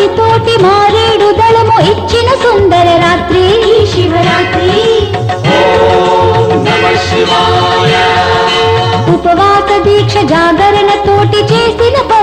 తోటి మారేడు దళము ఇచ్చిన సుందర రాత్రి. శివరాత్రి. ఉపవాస దీక్ష జాగరణ తోటి చేసిన పవిత్ర